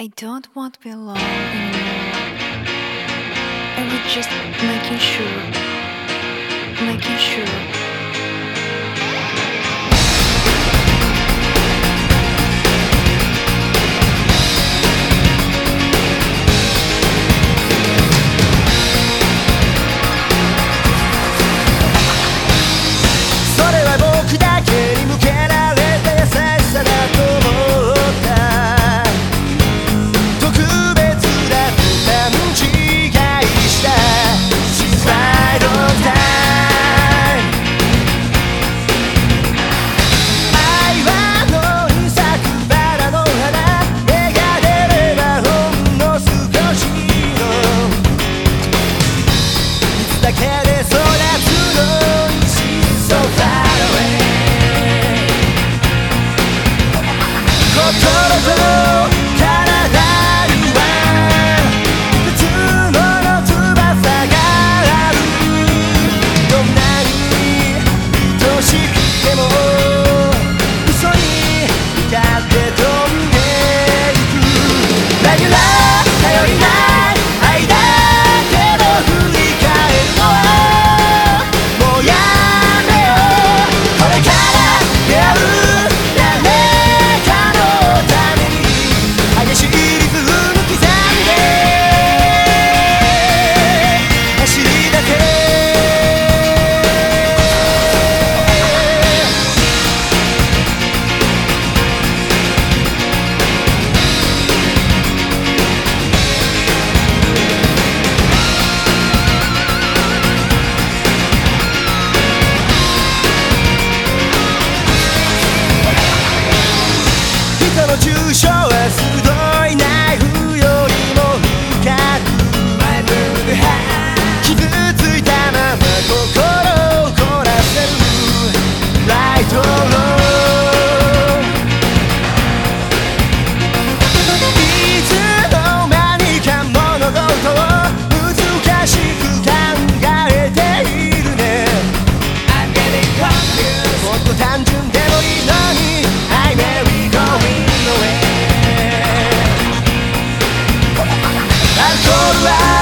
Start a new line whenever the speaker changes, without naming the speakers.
I don't want to be alone anymore. I was just making sure, making sure alive